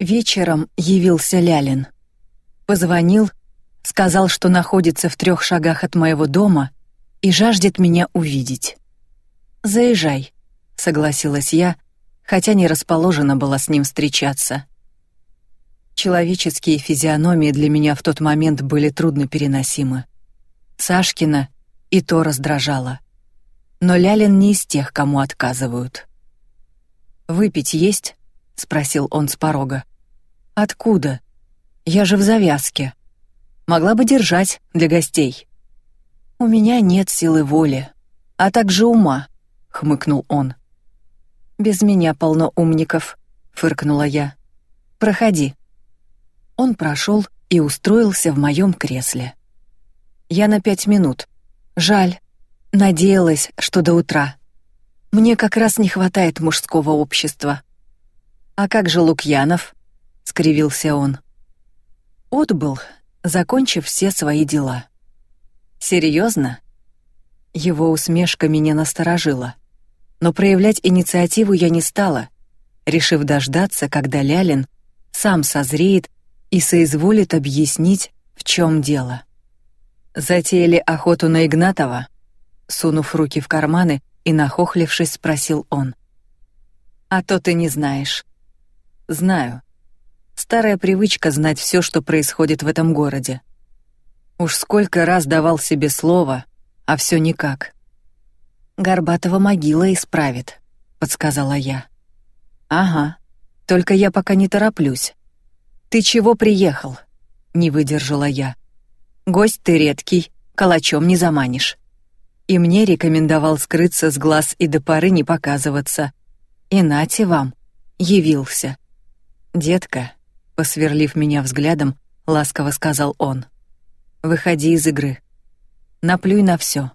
Вечером явился Лялин. Позвонил, сказал, что находится в трех шагах от моего дома и жаждет меня увидеть. «Заезжай», — согласилась я, хотя не расположена была с ним встречаться. Человеческие физиономии для меня в тот момент были трудно переносимы. Сашкина и то раздражало. Но Лялин не из тех, кому отказывают. «Выпить есть?» — спросил он с порога. «Откуда? Я же в завязке. Могла бы держать для гостей». «У меня нет силы воли, а также ума», — хмыкнул он. «Без меня полно умников», — фыркнула я. «Проходи». Он прошел и устроился в моем кресле. Я на пять минут. Жаль. Надеялась, что до утра. Мне как раз не хватает мужского общества. А как же Лукьянов? Скривился он. Отбыл, закончив все свои дела. Серьезно? Его усмешка меня насторожила. Но проявлять инициативу я не стала, решив дождаться, когда Лялин сам созреет и соизволит объяснить, в чем дело. Затеяли охоту на Игнатова, сунув руки в карманы и нахохлившись, спросил он. А то ты не знаешь. Знаю. Старая привычка знать все, что происходит в этом городе. Уж сколько раз давал себе слово, а все никак. Горбатова могила исправит, подсказала я. Ага. Только я пока не тороплюсь. Ты чего приехал? Не выдержала я. Гость ты редкий, калачом не заманишь. И мне рекомендовал скрыться с глаз и до поры не показываться. И нате вам, явился. Детка, посверлив меня взглядом, ласково сказал он: "Выходи из игры. Наплюй на все.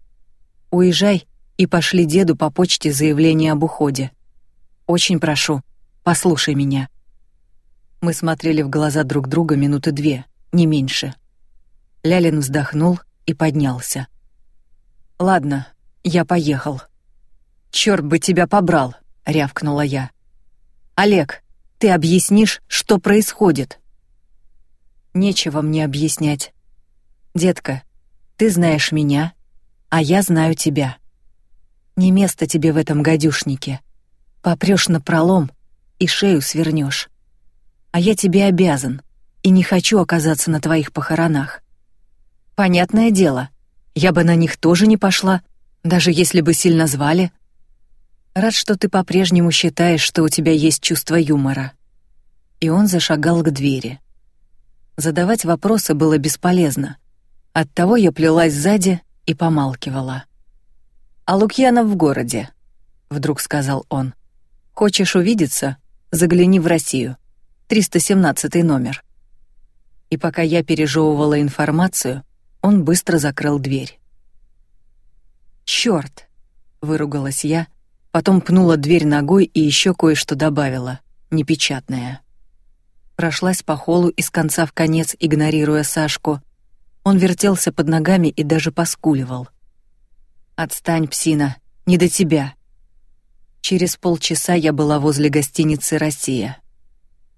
Уезжай и пошли деду по почте заявление об уходе. Очень прошу, послушай меня". Мы смотрели в глаза друг друга минуты две, не меньше. Лялин вздохнул и поднялся. Ладно, я поехал. Черт бы тебя побрал, рявкнула я. Олег, ты объяснишь, что происходит? Нечего мне объяснять. Детка, ты знаешь меня, а я знаю тебя. Не место тебе в этом гадюшнике. Попрёшь на пролом и шею свернешь. А я тебе обязан и не хочу оказаться на твоих похоронах. Понятное дело, я бы на них тоже не пошла, даже если бы сильно звали. Рад, что ты по-прежнему считаешь, что у тебя есть чувство юмора. И он зашагал к двери. Задавать вопросы было бесполезно. Оттого я плелась сзади и помалкивала. А Лукьянов в городе, вдруг сказал он. Хочешь увидеться? Загляни в Россию. 317 номер. И пока я пережевывала информацию, он быстро закрыл дверь. Черт! выругалась я, потом пнула дверь ногой и еще кое-что добавила, непечатное. Прошлась по холлу из конца в конец, игнорируя Сашку. Он вертелся под ногами и даже поскуливал. Отстань, псина, не до тебя. Через полчаса я была возле гостиницы Россия.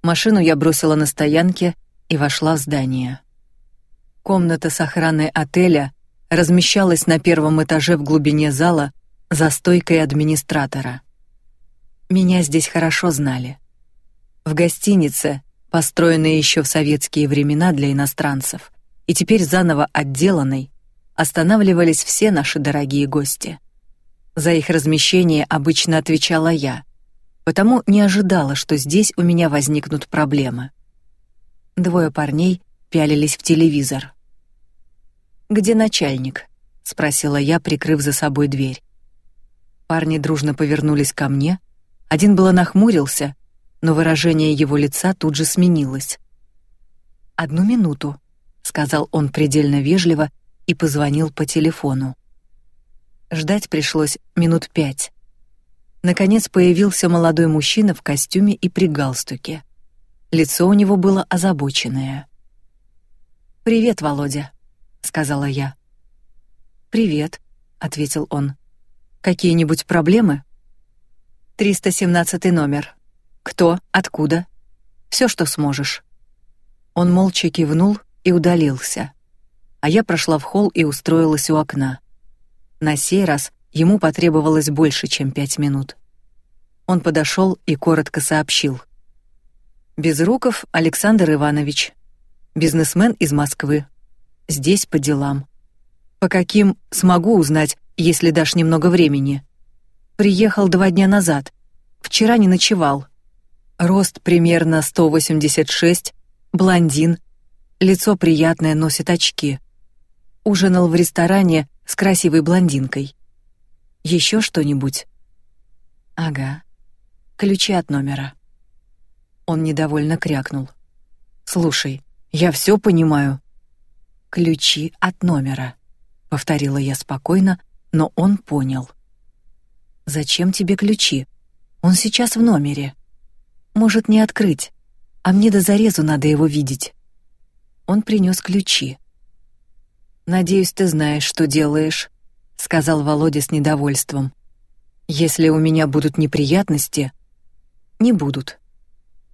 Машину я бросила на стоянке и вошла в здание. Комната с охраной отеля размещалась на первом этаже в глубине зала за стойкой администратора. Меня здесь хорошо знали. В гостинице, построенной еще в советские времена для иностранцев, и теперь заново отделанной, останавливались все наши дорогие гости. За их размещение обычно отвечала я, потому не ожидала, что здесь у меня возникнут проблемы. Двое парней пялились в телевизор. Где начальник? спросила я, прикрыв за собой дверь. Парни дружно повернулись ко мне. Один было нахмурился, но выражение его лица тут же сменилось. Одну минуту, сказал он предельно вежливо и позвонил по телефону. Ждать пришлось минут пять. Наконец появился молодой мужчина в костюме и при галстуке. Лицо у него было озабоченное. Привет, Володя сказала я. Привет, ответил он. Какие-нибудь проблемы? 317 номер. Кто? Откуда? Все, что сможешь. Он молча кивнул и удалился. А я прошла в холл и устроилась у окна. На сей раз ему потребовалось больше, чем пять минут. Он подошел и коротко сообщил: Безруков Александр Иванович, бизнесмен из Москвы. Здесь по делам. По каким смогу узнать, если дашь немного времени. Приехал два дня назад. Вчера не ночевал. Рост примерно 186, блондин, лицо приятное, носит очки. Ужинал в ресторане с красивой блондинкой. Еще что-нибудь? Ага. Ключи от номера. Он недовольно крякнул. Слушай, я все понимаю. Ключи от номера, повторила я спокойно, но он понял. Зачем тебе ключи? Он сейчас в номере. Может, не открыть, а мне до зарезу надо его видеть. Он принес ключи. Надеюсь, ты знаешь, что делаешь, сказал Володя с недовольством. Если у меня будут неприятности, не будут.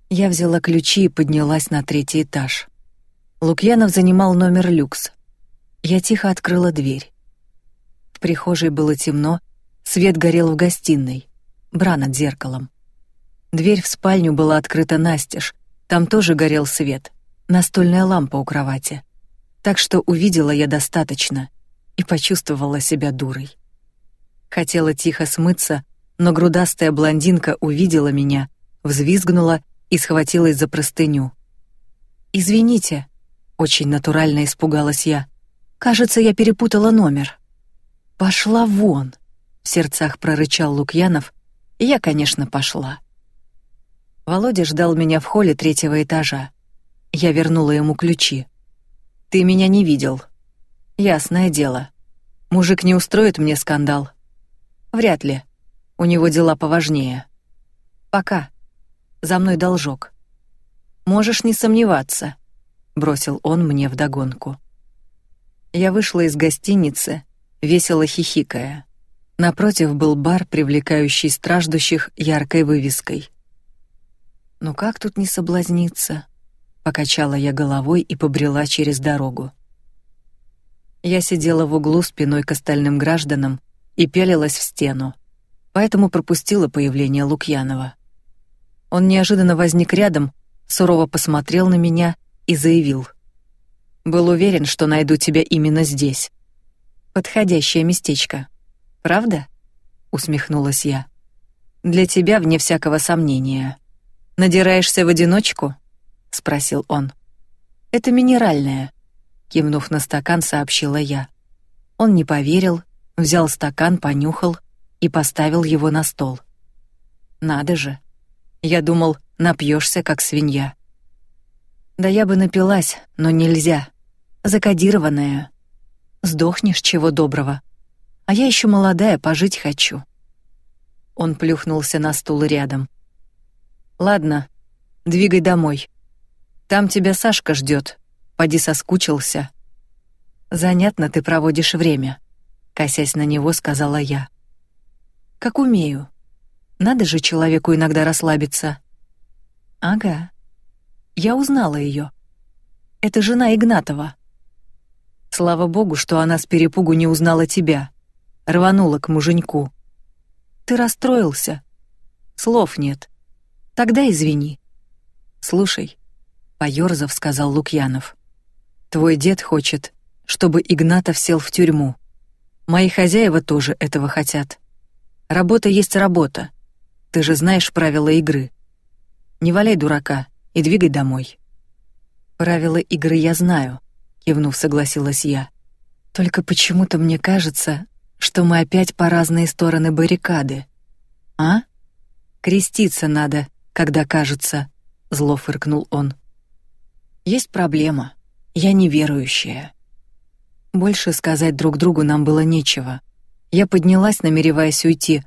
Я взяла ключи и поднялась на третий этаж. Лукьянов занимал номер люкс. Я тихо открыла дверь. В прихожей было темно, свет горел в гостиной, бра над зеркалом. Дверь в спальню была открыта настежь, там тоже горел свет, настольная лампа у кровати. Так что увидела я достаточно и почувствовала себя дурой. Хотела тихо смыться, но грудастая блондинка увидела меня, взвизгнула и схватилась за простыню. Извините, очень натурально испугалась я. Кажется, я перепутала номер. Пошла вон, в сердцах прорычал Лукьянов, и я, конечно, пошла. Володя ждал меня в холле третьего этажа. Я вернула ему ключи. Ты меня не видел. Ясное дело. Мужик не устроит мне скандал. Вряд ли. У него дела поважнее. Пока. За мной должок. Можешь не сомневаться, бросил он мне в догонку. Я вышла из гостиницы, весело хихикая. Напротив был бар, привлекающий страждущих яркой вывеской. Ну как тут не соблазниться? Покачала я головой и побрела через дорогу. Я сидела в углу спиной к остальным гражданам и пялилась в стену, поэтому пропустила появление Лукьянова. Он неожиданно возник рядом, сурово посмотрел на меня и заявил: "Был уверен, что найду тебя именно здесь. Подходящее местечко, правда?" усмехнулась я. "Для тебя вне всякого сомнения. Надираешься в одиночку?" спросил он. "Это минеральное", кивнув на стакан, сообщила я. Он не поверил, взял стакан, понюхал и поставил его на стол. Надо же, я думал, напьешься, как свинья. Да я бы напилась, но нельзя. Закодированная. Сдохнешь чего доброго. А я еще молодая, пожить хочу. Он плюхнулся на стул рядом. Ладно, двигай домой. Там тебя Сашка ждет. Поди соскучился. Занятно ты проводишь время, косясь на него, сказала я. Как умею. Надо же человеку иногда расслабиться. Ага. Я узнала ее. Это жена Игнатова. Слава богу, что она с перепугу не узнала тебя. Рванула к муженьку. Ты расстроился. Слов нет. Тогда извини. Слушай, поёрзав, сказал Лукьянов. Твой дед хочет, чтобы Игнатов сел в тюрьму. Мои хозяева тоже этого хотят. Работа есть работа. Ты же знаешь правила игры. Не валяй дурака и двигай домой. Правила игры я знаю, кивнув, согласилась я. Только почему-то мне кажется, что мы опять по разные стороны баррикады. А? Креститься надо, когда кажется, зло фыркнул он. Есть проблема. Я неверующая. Больше сказать друг другу нам было нечего. Я поднялась, намереваясь уйти,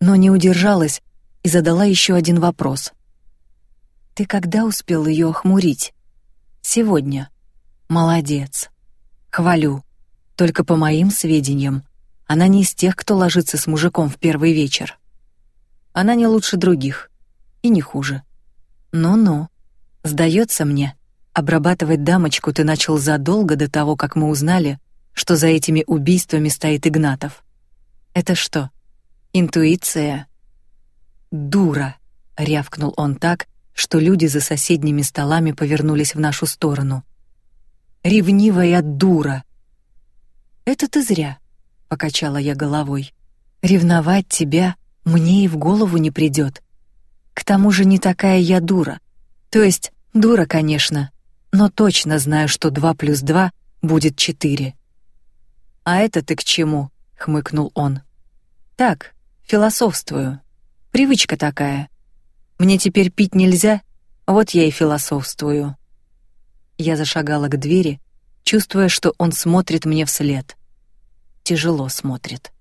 но не удержалась и задала еще один вопрос. Ты когда успел ее охмурить? Сегодня. Молодец. Хвалю. Только по моим сведениям, она не из тех, кто ложится с мужиком в первый вечер. Она не лучше других и не хуже. Ну-ну. Сдается мне, обрабатывать дамочку ты начал задолго до того, как мы узнали, что за этими убийствами стоит Игнатов. Это что? Интуиция? Дура, рявкнул он так, что люди за соседними столами повернулись в нашу сторону. Ревнивая дура. Это ты зря, покачала я головой. Ревновать тебя мне и в голову не придет. К тому же не такая я дура. То есть дура, конечно, но точно знаю, что два плюс два будет четыре. А это ты к чему? хмыкнул он. Так, философствую. Привычка такая. Мне теперь пить нельзя, вот я и философствую. Я зашагала к двери, чувствуя, что он смотрит мне вслед. Тяжело смотрит.